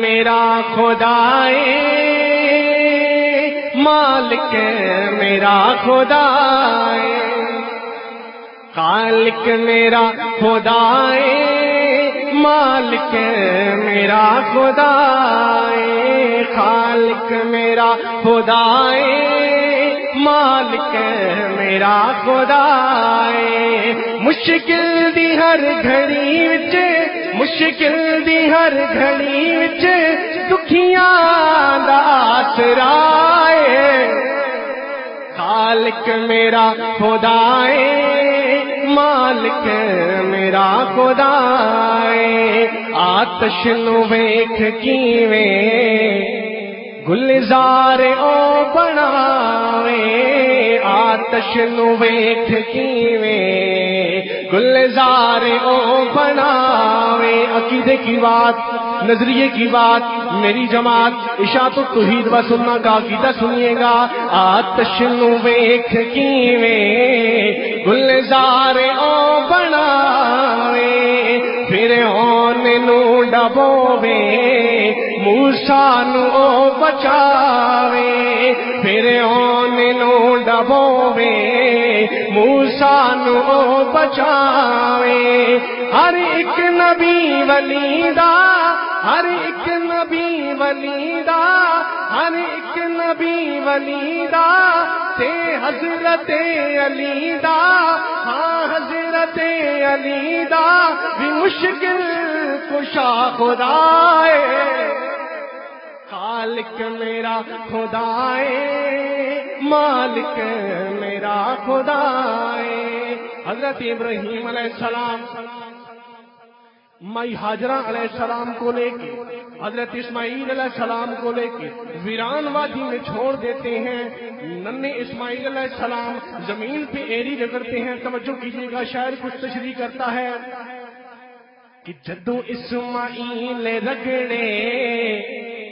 میرا خدائے، مالک میرا خدائے، خالق میرا خدائے، مالک میرا خدائے، خالق میرا خدائے، مالک میرا خدائے۔ مشکل دی ہر گھڑی وچ مشکل دی ہر گھڑی وچ دکھیاں دا خالق میرا خدائے، مالک میرا خدائے۔ آتش نو ویکھ کیویں؟ گلزار او بناوے۔ آتش نو ویکھ کیویں؟ گلزار او بناوے۔ عقیدے کی بات، نظریے کی بات، میری جماعت عشاء تو توحید و سننا کا عقیدہ سنیے گا۔ آتش ویکھ کیویں گلزار او بناوے، پھر اون نو ڈبوے موسا نو بچاوے، پھر اون نو ڈبوے موسا نو بچاوے۔ ہر ایک نبی ولی دا ہر ایک نبی ولی دا ہر ایک نبی ولی دا تے حضرت علی دا ہاں حضرت علی دا بھی مشکل کشا خدائے خالق میرا خدائے مالک میرا خدائے حضرت ابراہیم علیہ السلام مائی حاجرہ علیہ السلام کو لے کے، حضرت اسماعیل علیہ السلام کو لے کے ویران وادی میں چھوڑ دیتے ہیں۔ ننے اسماعیل علیہ السلام زمین پہ ایری رگڑتے ہیں۔ توجہ کیجیے گا، شاعر کچھ تشریح کرتا ہے۔ کہ جدو اسماعیل رگڑے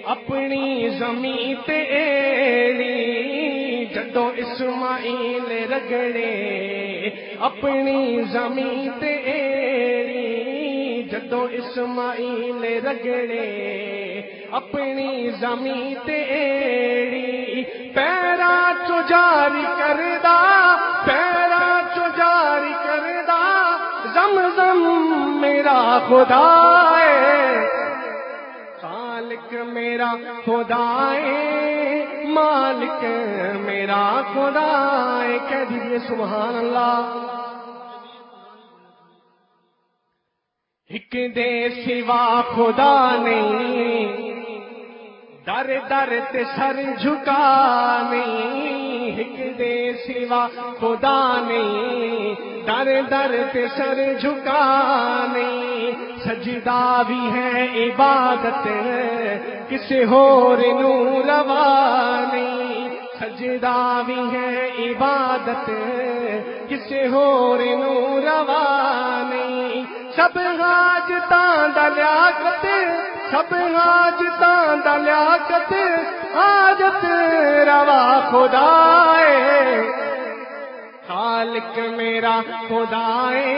اپنی زمین تے ایڑی جدو اسماعیل رگڑے اپنی زمین تے ایڑی جدو اسماعیل رگڑے اپنی زمین تے ایڑی، پیرا چو جاری کردا پیرا چو جاری کردا زم زم میرا خدا خالق میرا خدائے مالک میرا خدائے کہہ دیجیے سبحان اللہ۔ ایک دے سوا خدا نہیں۔ در در تے سر جھکا نہیں ایک دے سوا خدا نہیں۔ در در تے سر جھکا نہیں سجدہ بھی ہے عبادت۔ کسی ہور نو روا نہیں سجدہ بھی ہے، عبادت کسی ہور نو روا نہیں سب حاج تان لیاقت، سب حاج تان لیاقت، حاجت روا خدائے۔ خالق میرا خدائے،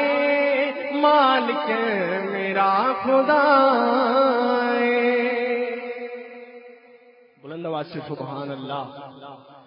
مالک میرا خدائے۔ اللہ آواز سبحان اللہ.